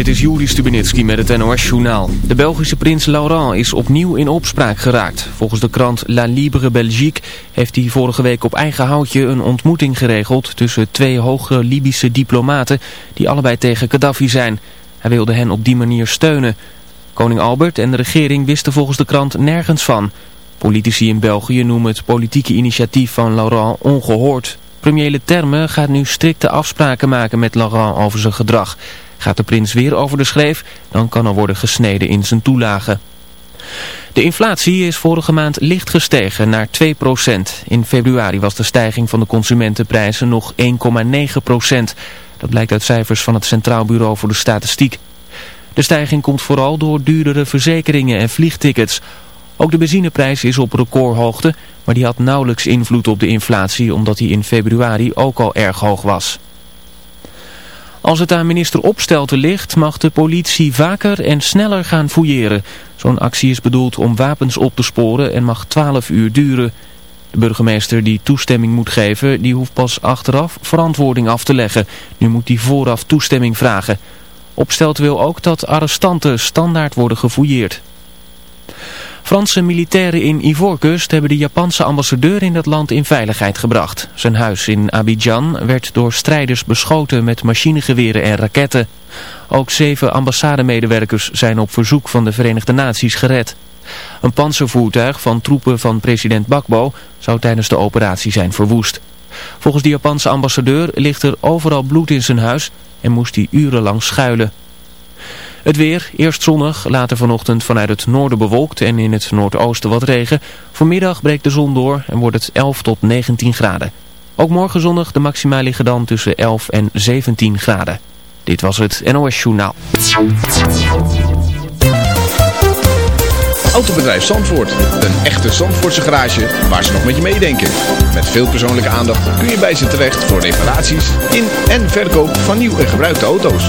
Dit is Juri Stubenitski met het NOS-journaal. De Belgische prins Laurent is opnieuw in opspraak geraakt. Volgens de krant La Libre Belgique heeft hij vorige week op eigen houtje een ontmoeting geregeld... tussen twee hoge Libische diplomaten die allebei tegen Gaddafi zijn. Hij wilde hen op die manier steunen. Koning Albert en de regering wisten volgens de krant nergens van. Politici in België noemen het politieke initiatief van Laurent ongehoord. Premier Leterme gaat nu strikte afspraken maken met Laurent over zijn gedrag... Gaat de prins weer over de schreef, dan kan er worden gesneden in zijn toelagen. De inflatie is vorige maand licht gestegen naar 2%. In februari was de stijging van de consumentenprijzen nog 1,9%. Dat blijkt uit cijfers van het Centraal Bureau voor de Statistiek. De stijging komt vooral door duurdere verzekeringen en vliegtickets. Ook de benzineprijs is op recordhoogte, maar die had nauwelijks invloed op de inflatie omdat die in februari ook al erg hoog was. Als het aan minister Opstelten ligt, mag de politie vaker en sneller gaan fouilleren. Zo'n actie is bedoeld om wapens op te sporen en mag 12 uur duren. De burgemeester die toestemming moet geven, die hoeft pas achteraf verantwoording af te leggen. Nu moet hij vooraf toestemming vragen. Opstelten wil ook dat arrestanten standaard worden gefouilleerd. Franse militairen in Ivoorkust hebben de Japanse ambassadeur in dat land in veiligheid gebracht. Zijn huis in Abidjan werd door strijders beschoten met machinegeweren en raketten. Ook zeven ambassademedewerkers zijn op verzoek van de Verenigde Naties gered. Een panzervoertuig van troepen van president Bakbo zou tijdens de operatie zijn verwoest. Volgens de Japanse ambassadeur ligt er overal bloed in zijn huis en moest hij urenlang schuilen. Het weer, eerst zonnig, later vanochtend vanuit het noorden bewolkt en in het noordoosten wat regen. Vanmiddag breekt de zon door en wordt het 11 tot 19 graden. Ook morgen zonnig, de maxima liggen dan tussen 11 en 17 graden. Dit was het NOS Journaal. Autobedrijf Zandvoort. Een echte Zandvoortse garage waar ze nog met je meedenken. Met veel persoonlijke aandacht kun je bij ze terecht voor reparaties in en verkoop van nieuw en gebruikte auto's.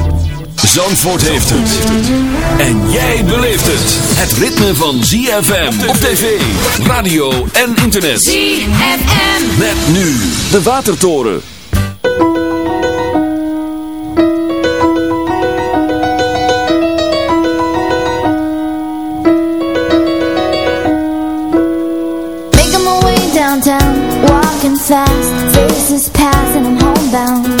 Zandvoort heeft het. En jij beleeft het. Het ritme van ZFM op tv, radio en internet. ZFM. Met nu de Watertoren. Making my way downtown, walking fast, faces pass and I'm homebound.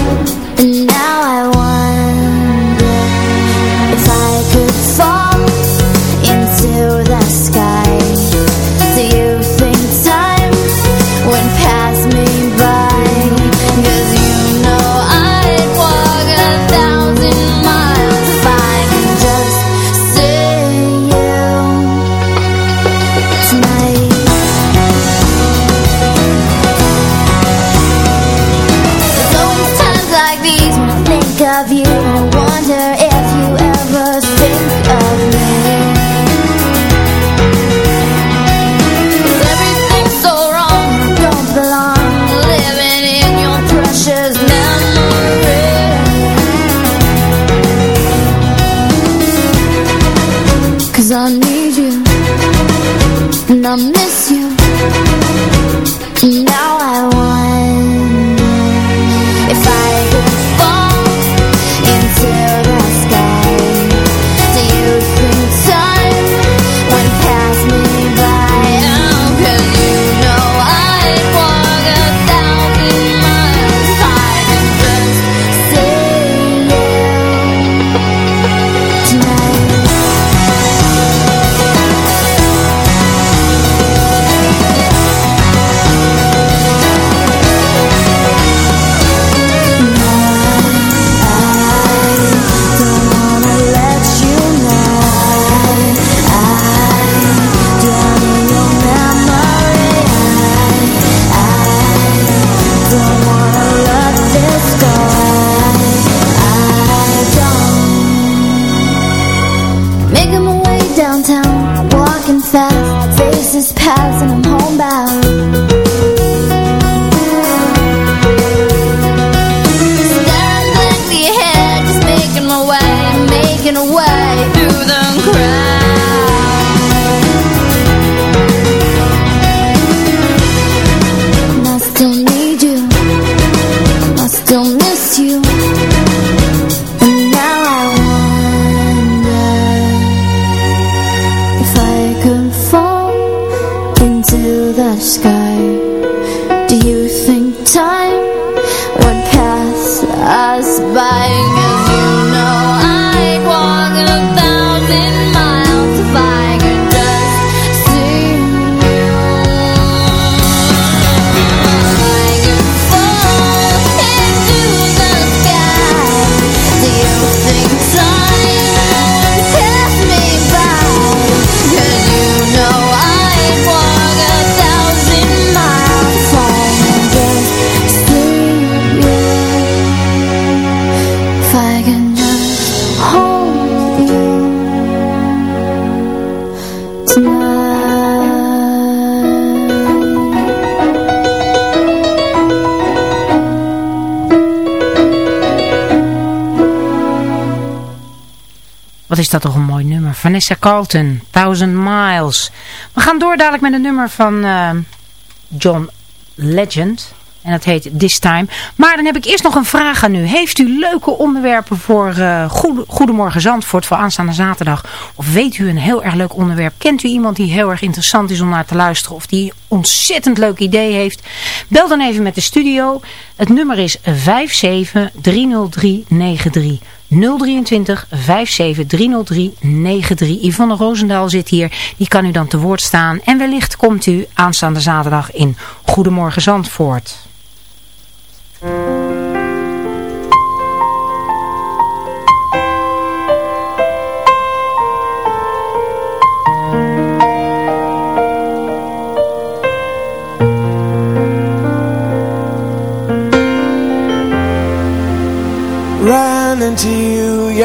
is dat toch een mooi nummer. Vanessa Carlton, Thousand Miles. We gaan door dadelijk met een nummer van eh, John Legend. En dat heet This Time. Maar dan heb ik eerst nog een vraag aan u. Heeft u leuke onderwerpen voor Goede- Goedemorgen Zandvoort voor aanstaande zaterdag? Of weet u een heel erg leuk onderwerp? Kent u iemand die heel erg interessant is om naar te luisteren? Of die ontzettend leuk idee heeft? Bel dan even met de studio. Het nummer is 5730393. 023 57 303 93. Yvonne Roosendaal zit hier. Die kan u dan te woord staan. En wellicht komt u aanstaande zaterdag in Goedemorgen Zandvoort.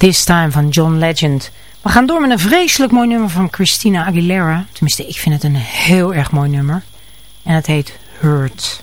This Time van John Legend. We gaan door met een vreselijk mooi nummer van Christina Aguilera. Tenminste, ik vind het een heel erg mooi nummer. En het heet Hurt.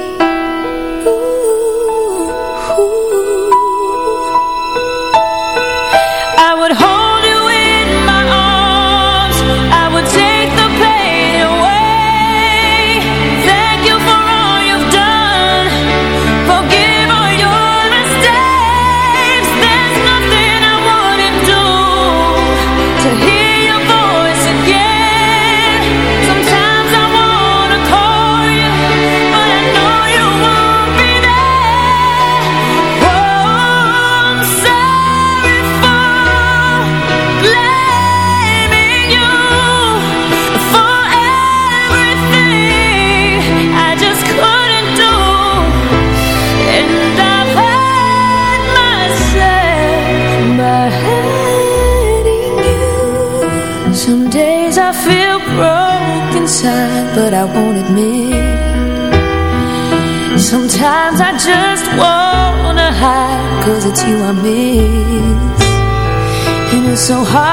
So hard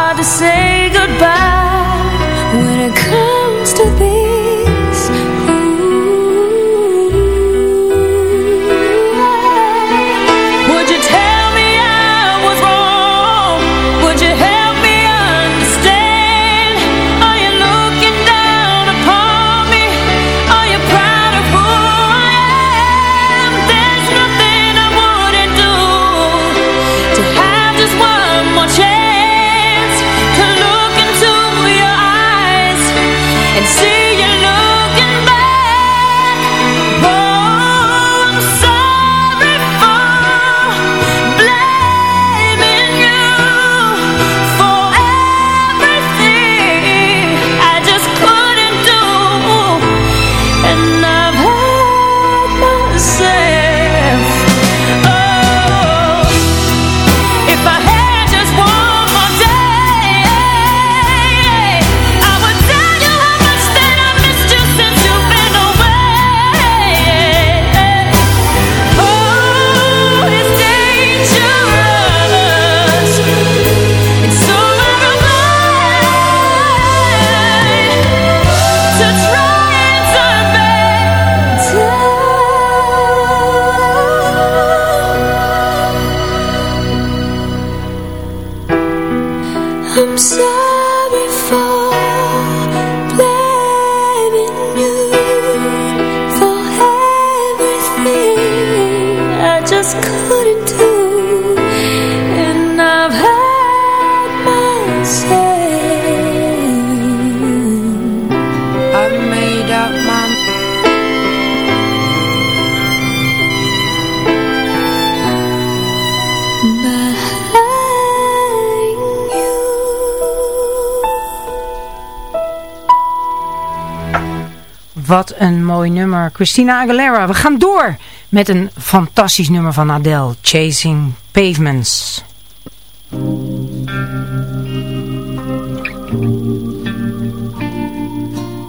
Christina Aguilera. We gaan door met een fantastisch nummer van Adele. Chasing Pavements.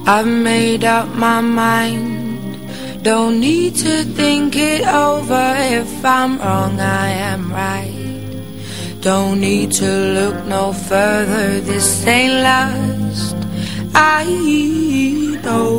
I've made up my mind Don't need to think it over If I'm wrong, I am right Don't need to look no further This ain't last I know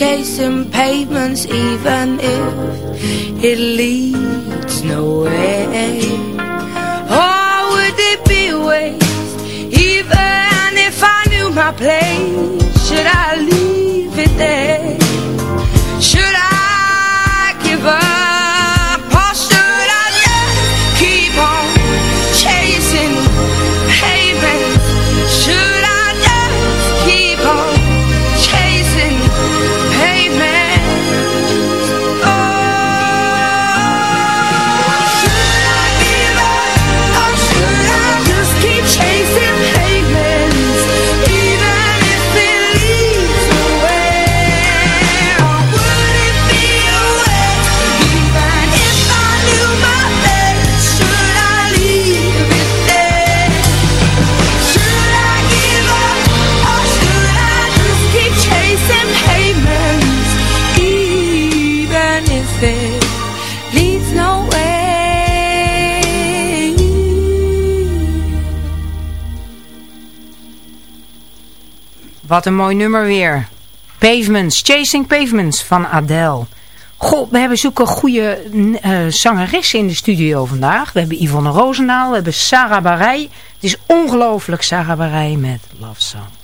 chasing pavements even if it leads nowhere. Or would it be waste? Even if I knew my place should I leave Wat een mooi nummer weer. Pavements, Chasing Pavements van Adele. Goh, we hebben zulke goede eh zangeressen in de studio vandaag. We hebben Yvonne Roosendaal, we hebben Sarah Barij. Het is ongelooflijk, Sarah Barij met Love Song.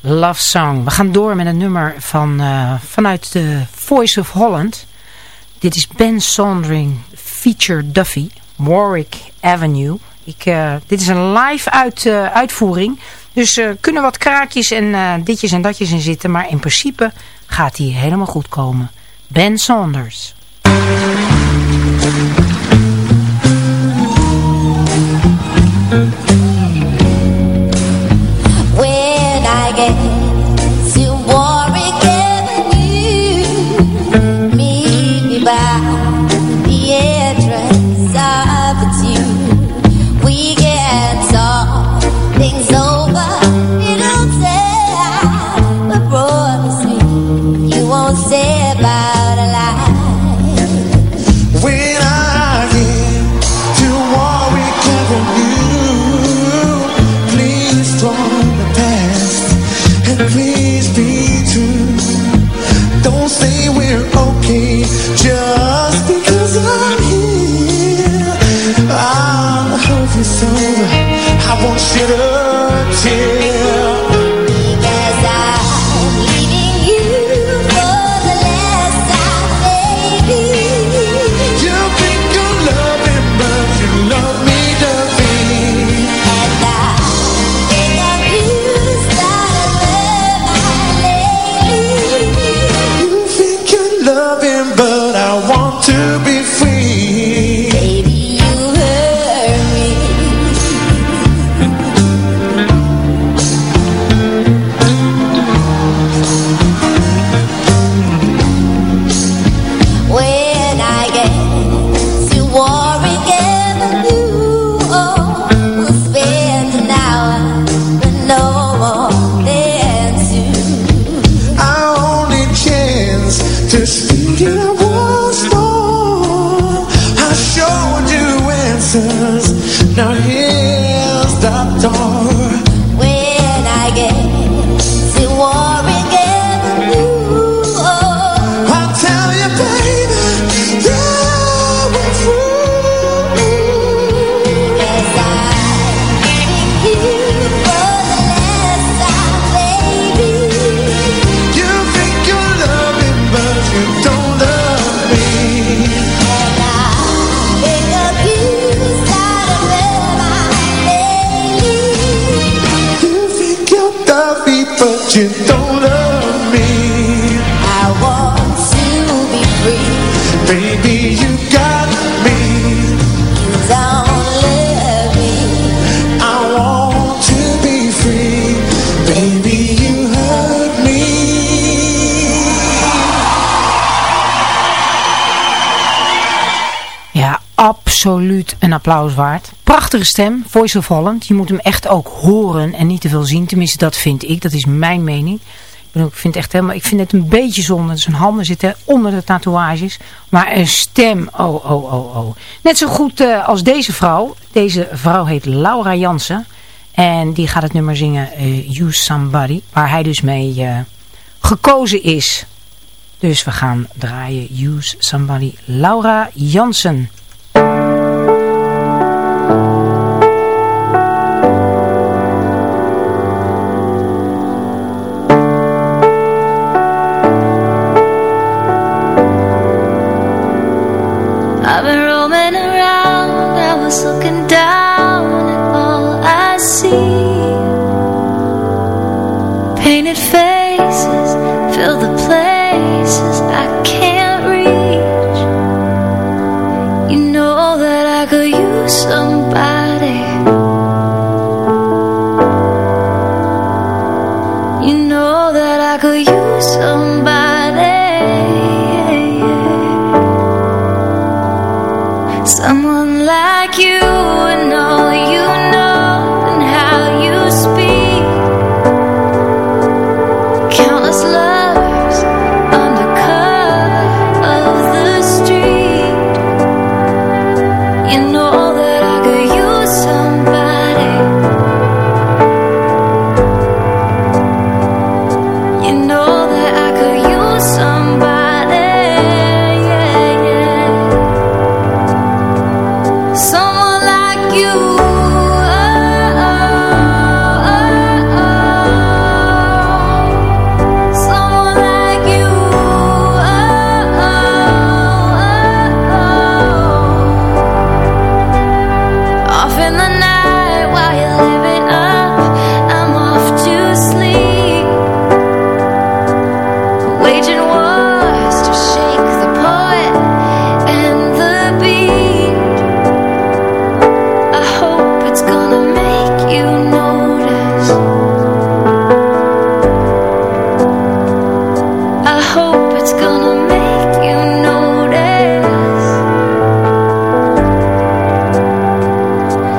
Love Song. We gaan door met een nummer van, eh, vanuit de Voice of Holland. Dit is Ben Sondering, feature Duffy, Warwick Avenue. Ik, eh, dit is een live uit, eh, uitvoering. Dus er kunnen wat kraakjes en ditjes en datjes in zitten. Maar in principe gaat hij helemaal goed komen. Ben Saunders. applaus waard. Prachtige stem, voice-overvallend. Je moet hem echt ook horen en niet te veel zien. Tenminste, dat vind ik. Dat is mijn mening. Ik vind, echt helemaal, ik vind het een beetje zonde. Zijn handen zitten onder de tatoeages. Maar een stem, oh, oh, oh, oh. Net zo goed eh, als deze vrouw. Deze vrouw heet Laura Jansen. En die gaat het nummer zingen uh, Somebody. Waar hij dus mee eh, gekozen is. Dus we gaan draaien Use Somebody Laura Jansen. looking down all I see. Painted faces fill the places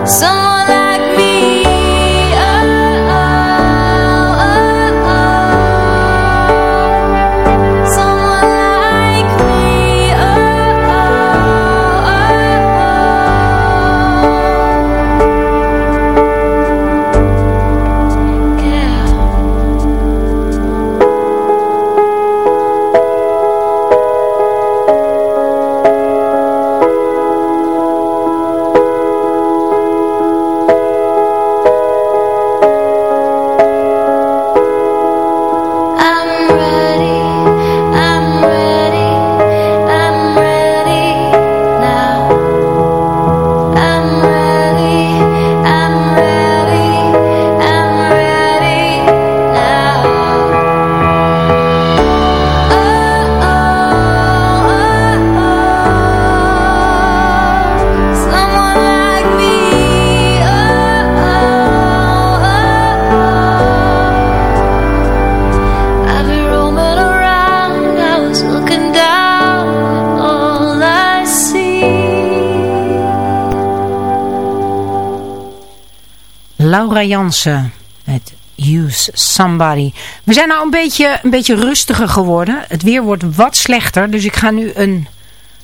Laura Jansen met Use Somebody. We zijn nou een beetje, een beetje rustiger geworden. Het weer wordt wat slechter. Dus ik ga nu een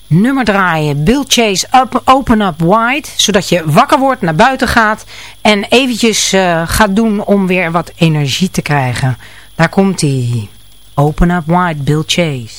nummer draaien. Bill Chase up, Open Up Wide. Zodat je wakker wordt, naar buiten gaat. En eventjes uh, gaat doen om weer wat energie te krijgen. Daar komt hij. Open Up Wide, Bill Chase.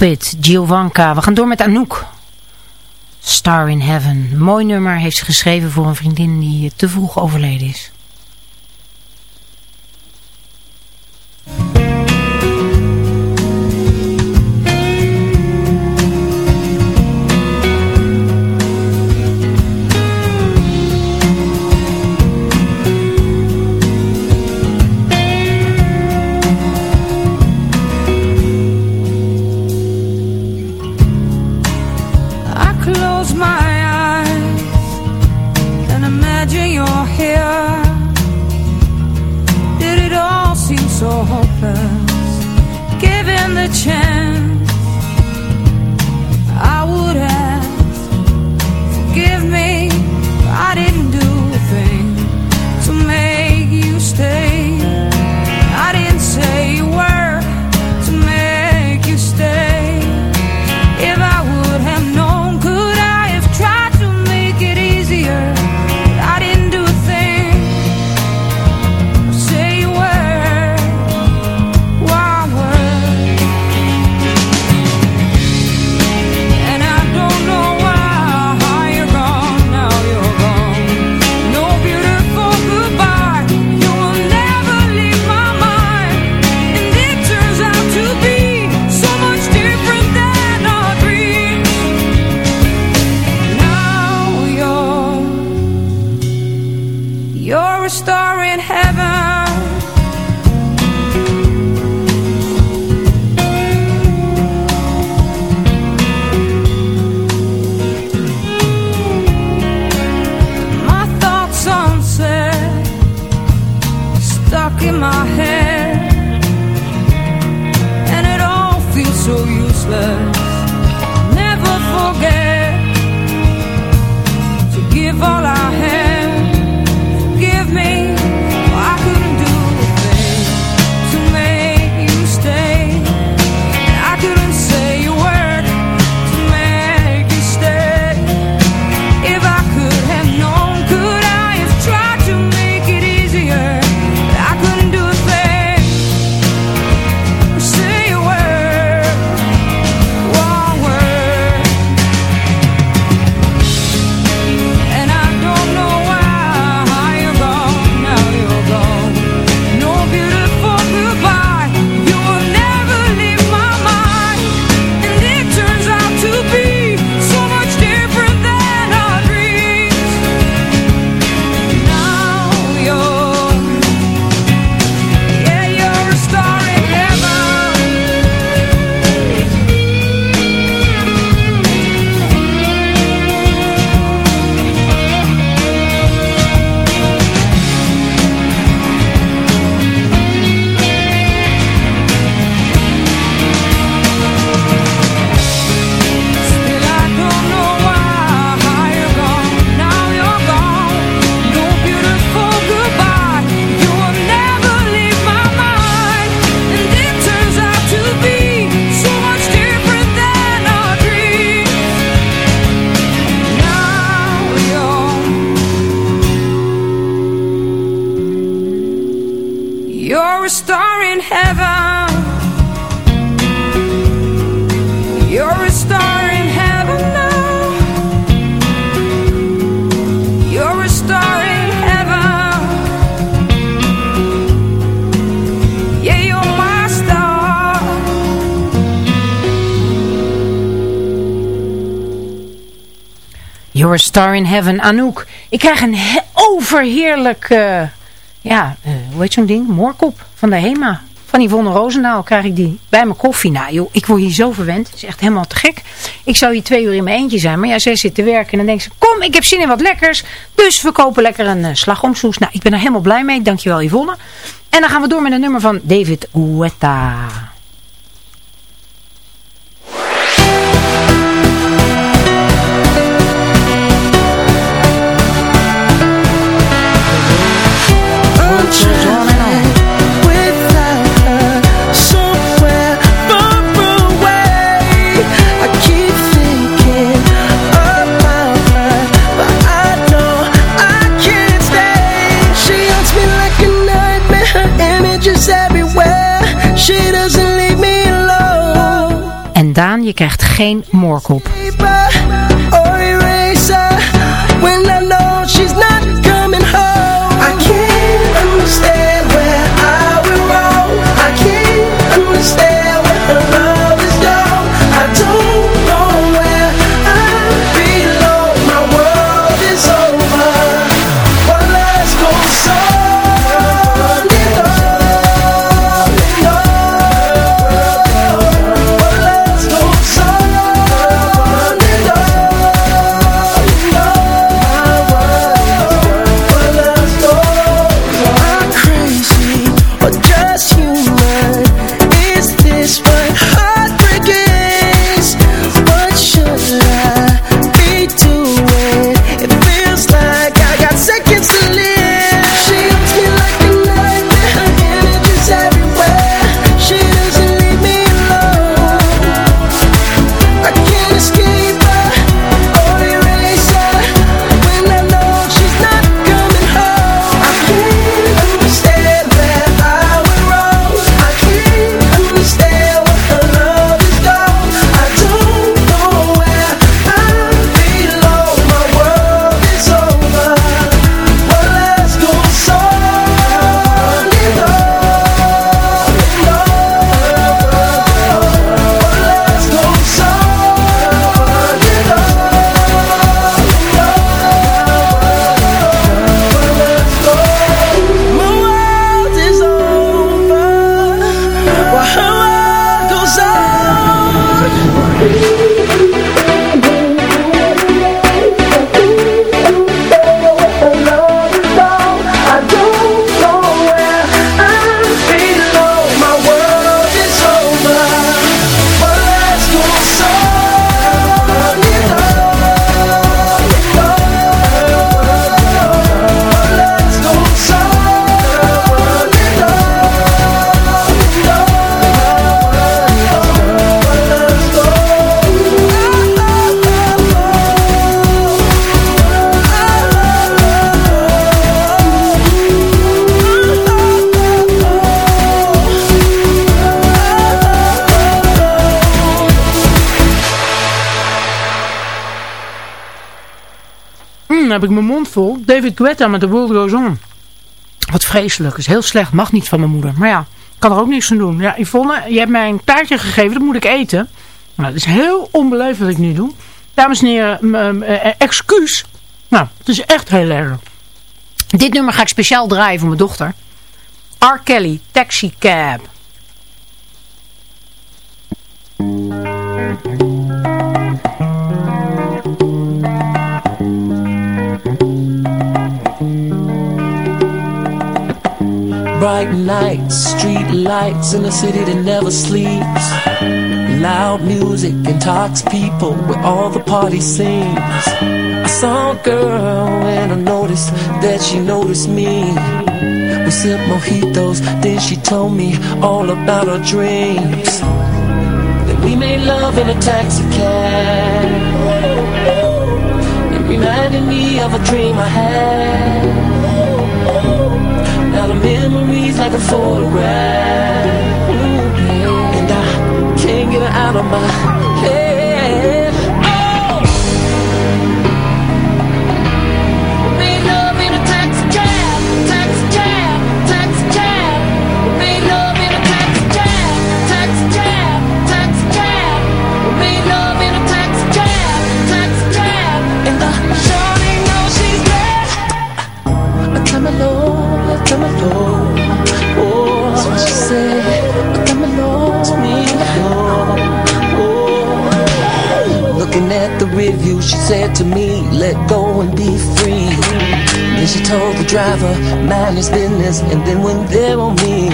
Pit, Giovanka. We gaan door met Anouk. Star in Heaven. Mooi nummer heeft ze geschreven voor een vriendin die te vroeg overleden is. Your Star in Heaven, Anouk. Ik krijg een overheerlijk, eh, ja, eh, hoe heet zo'n ding? Moorkop van de HEMA. Van Yvonne Roosendaal krijg ik die bij mijn koffie. Nou joh, ik word hier zo verwend. Het is echt helemaal te gek. Ik zou hier twee uur in mijn eentje zijn. Maar ja, zij zit te werken. En dan denkt ze, kom, ik heb zin in wat lekkers. Dus we kopen lekker een uh, slagomsoes. Nou, ik ben er helemaal blij mee. Dankjewel Yvonne. En dan gaan we door met een nummer van David Guetta. aan. Je krijgt geen moorkop. understand where I will. I can't understand dan heb ik mijn mond vol. David Guetta met The World Goes On. Wat vreselijk. is heel slecht. Mag niet van mijn moeder. Maar ja, kan er ook niks aan doen. Ja, Yvonne, je hebt mij een taartje gegeven. Dat moet ik eten. Nou, dat is heel onbeleefd wat ik nu doe. Dames en heren, m- eh, excuus. Nou, het is echt heel erg. Dit nummer ga ik speciaal draaien voor mijn dochter. R. Kelly, Taxi Cab. Bright nights, street lights in a city that never sleeps. Loud music intox people where all the party scenes. I saw a girl and I noticed that she noticed me. We sipped mojitos, then she told me all about her dreams. That we made love in a taxi cab. It reminded me of a dream I had. Memories like a photograph And I can't get it out of my head. Oh! Made love in a taxi cab Taxi cab Taxi cab Made love in a taxi cab Taxi cab Taxi cab Made love in a taxi cab Taxi cab And she's bad along. Oh, she said. Oh, to me, "Let go and be free." Then she told the driver, "Mind his business," and then went there on me.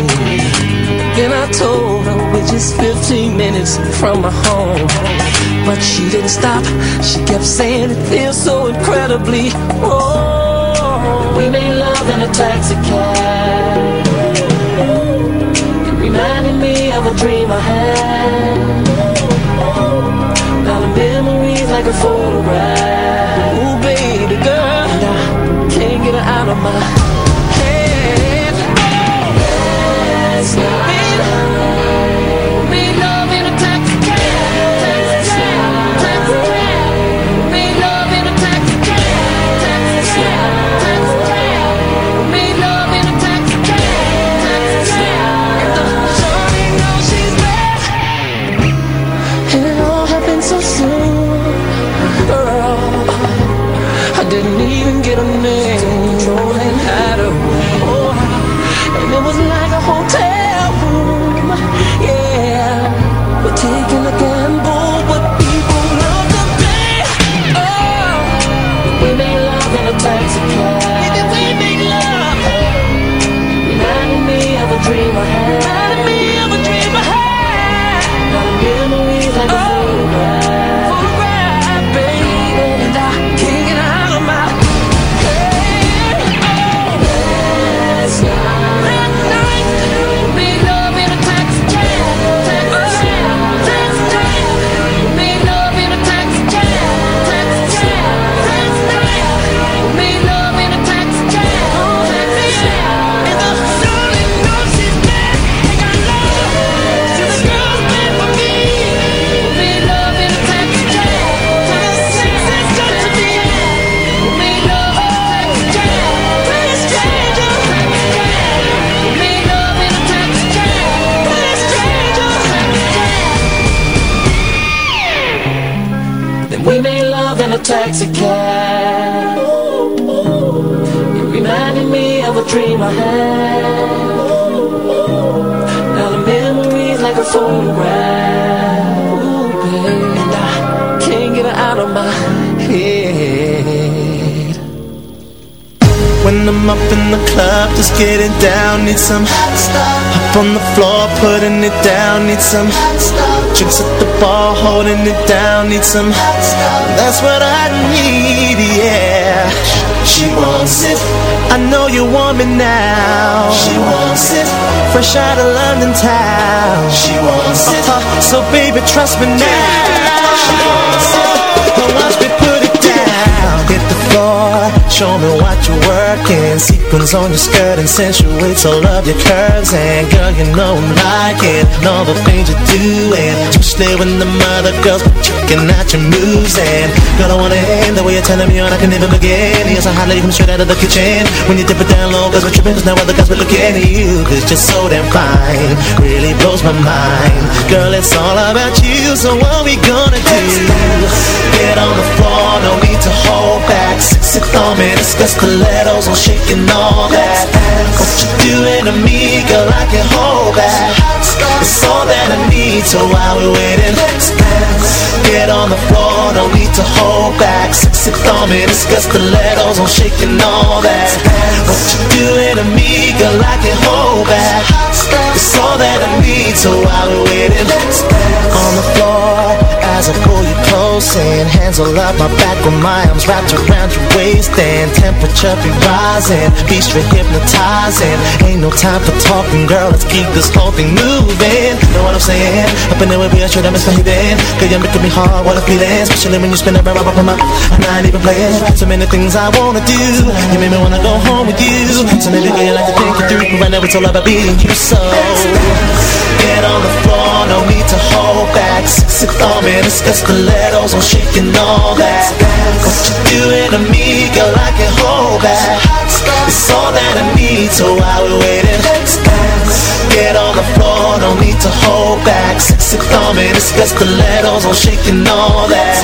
Then I told her we're just 15 minutes from my home. But she didn't stop. She kept saying it feels so incredibly wrong. We made love in a taxi cab. It reminded me of a dream I had. Now the memories like a photograph. Ooh, baby girl, and I can't get her out of my we made love in a taxi cab. It reminded me of a dream I had. Now the memories like a photograph. Ooh, and I can't get it out of my head. When I'm up in the club, just getting down, need some hot stuff. Up on the floor, putting it down, need some hot stuff. Drinks at the bar, holding it down, need some hot stuff. That's what I need, yeah. She wants it. I know you want me now. She wants it. Fresh out of London town. She wants it. Uh-huh. So baby, trust me now. She wants it. Now watch me put it down. Hit the floor Show me what you're working. Sequins on your skirt and accentuates all of your curves. And girl, you know I'm liking all the things you're doing. Especially when the mother girls checking out your moves. And girl, I wanna end the way you're telling me on. I can even begin. Here's a highlight from straight out of the kitchen. When you dip it down low, cause we're tripping. Cause now other guys be looking at you. Cause you're so damn fine. Really blows my mind. Girl, it's all about you. So what we gonna do? Get on the floor, no need to hold back. Six Sexy thumb and discuss stilettos, I'm shaking all that. What you doing to me, girl, I can hold back. It's all that I need, so while we're waiting. Get on the floor, no need to hold back. Sexy thumb and discuss stilettos, I'm shaking all that. What you doing to me, girl, I can hold back. It's all that I need, so while we're waiting. On the floor, as I pull you close And Hands all up my back with my arms wrapped around your waist And temperature be rising, be straight hypnotizing. Ain't no time for talking, girl, let's keep this whole thing moving. Know what I'm saying? Up in there with me, I should have misbehaving Girl, you're making me hard, what a feeling. Especially when you spin around, up on my I'm not even playing. So many things I wanna do. You make me wanna go home with you. So maybe girl, like to think it through Right now it's all about being you, so Get on the floor, no need to hold back. Thumbing, discuss stilettos, I'm shaking all that. What you doing to me, girl, I can hold back. It's all that I need, so we're waiting Let's dance Get on the floor, no need to hold back. Thumbing, discuss stilettos, I'm shaking all that.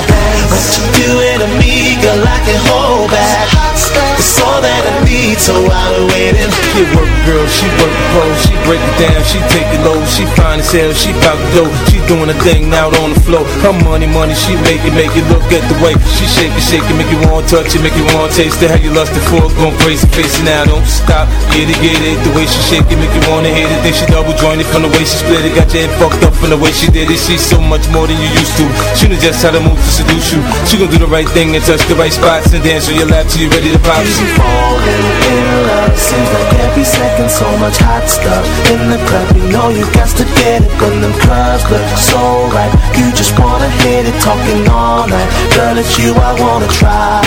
What you doing to me, girl, I can hold back It's all that I need, so while we're waiting Get work, girl, she work pro, she break it down, she take it low, she fine as hell, she bout to go, she doing a thing out on the floor. Her money, money, she make it, make it look at the way she shake it, shake it, make you want to touch it, make you want to taste it. How you for, it, going crazy, face it now, don't stop, get it, get it. The way she shake it, make you wanna hit it. Then she double jointed from the way she split it, got your head fucked up from the way she did it. She's so much more than you used to. She knows just how to move to seduce you. She gon' do the right thing and touch the right spots and dance on your lap till you ready to pop. Easy falling. In love Seems like every second so much hot stuff. In the club, you know you got to get it. When them clubs look so right You just wanna hit it, talking all night. Girl, it's you I wanna try.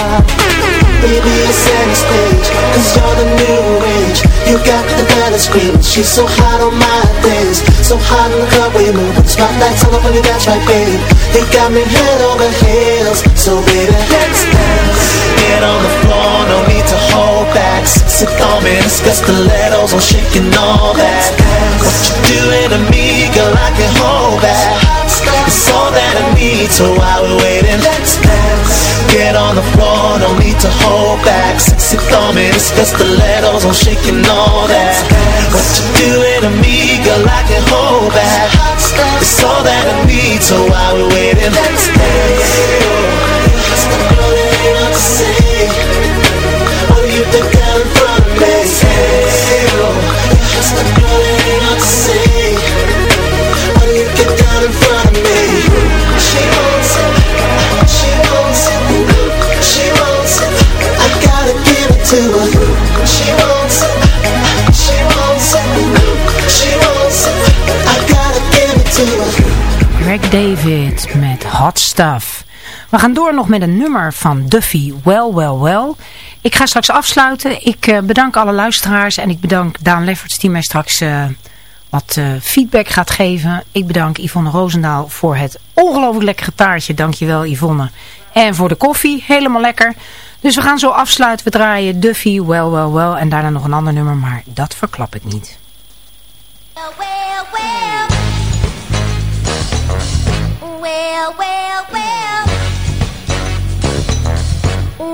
Baby, it's any stage Cause you're the new age. You got the better screaming She's so hot on my days. So hot in the club we move With spotlights on up on you, that's right, babe. You got me head over heels So baby, let's dance Get on the floor, no need to hold back. Sit on me, discuss stilettos I'm shaking all that. What you doing to me, girl, I can hold back. It's all that I need, so while we're waiting, let's dance Get on the floor, no need to hold back. Sexy thumb and discuss stilettos I'm shaking all that. What you doing to me, girl, I can hold back. It's all that I need, so let's dance me me? Me me? I gotta give it to her David met Hot Stuff. We gaan door nog met een nummer van Duffy, Well, Well, Well. Ik ga straks afsluiten. Ik eh, bedank alle luisteraars en ik bedank Daan Lefferts die mij straks eh, wat eh, feedback gaat geven. Ik bedank Yvonne Roosendaal voor het ongelooflijk lekkere taartje. Dankjewel Yvonne. En voor de koffie, helemaal lekker. Dus we gaan zo afsluiten. We draaien Duffy, Well, Well, Well en daarna nog een ander nummer, maar dat verklap ik niet. Well, well, well, well. Well, well,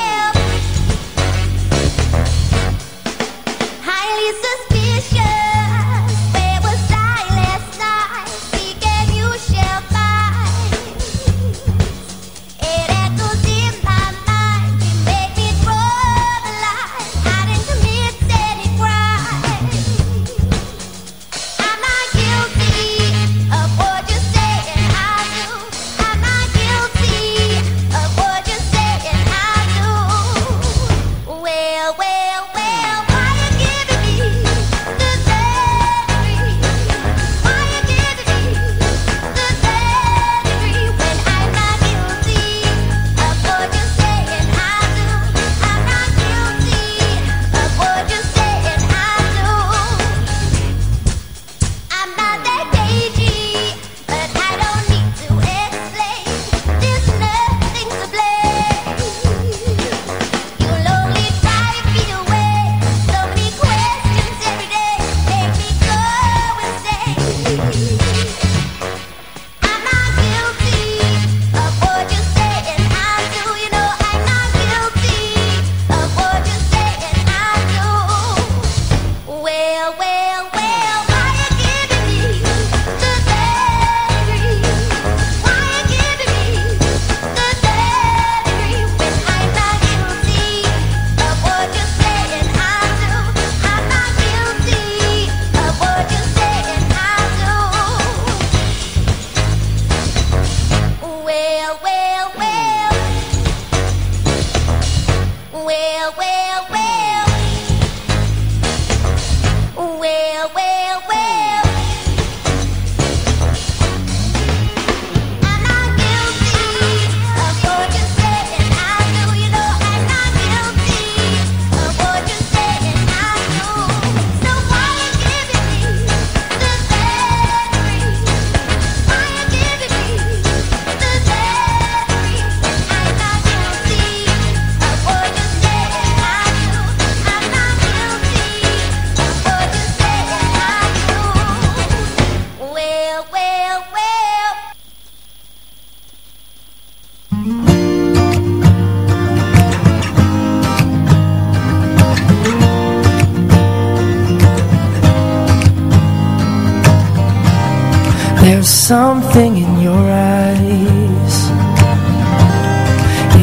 Highly something in your eyes.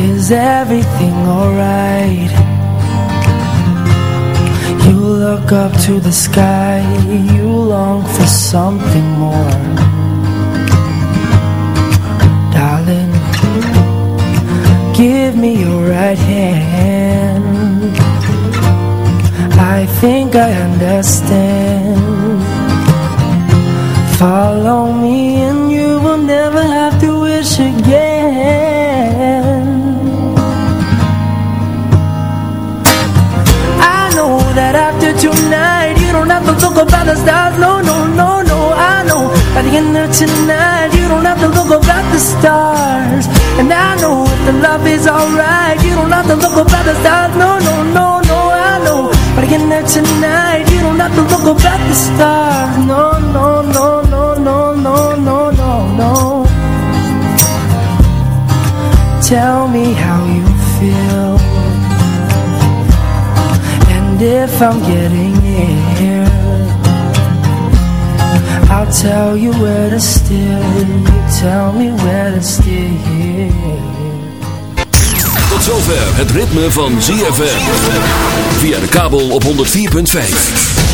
Is everything alright? You look up to the sky, you long for something more. Darling, give me your right hand. I think I understand. Follow me and you will never have to wish again. I know that after tonight you don't have to look at the stars. No, no, no, no. I know by the end of tonight you don't have to look at the stars. And I know if the love is alright, you don't have to look at the stars. No, no, no, no. I know by the end of tonight you don't have to look at the stars. No, Tell me how you feel. And if I'm getting near I'll tell you where to steer You tell me where to steer Tot zover het ritme van ZFM. Via de kabel op 104.5.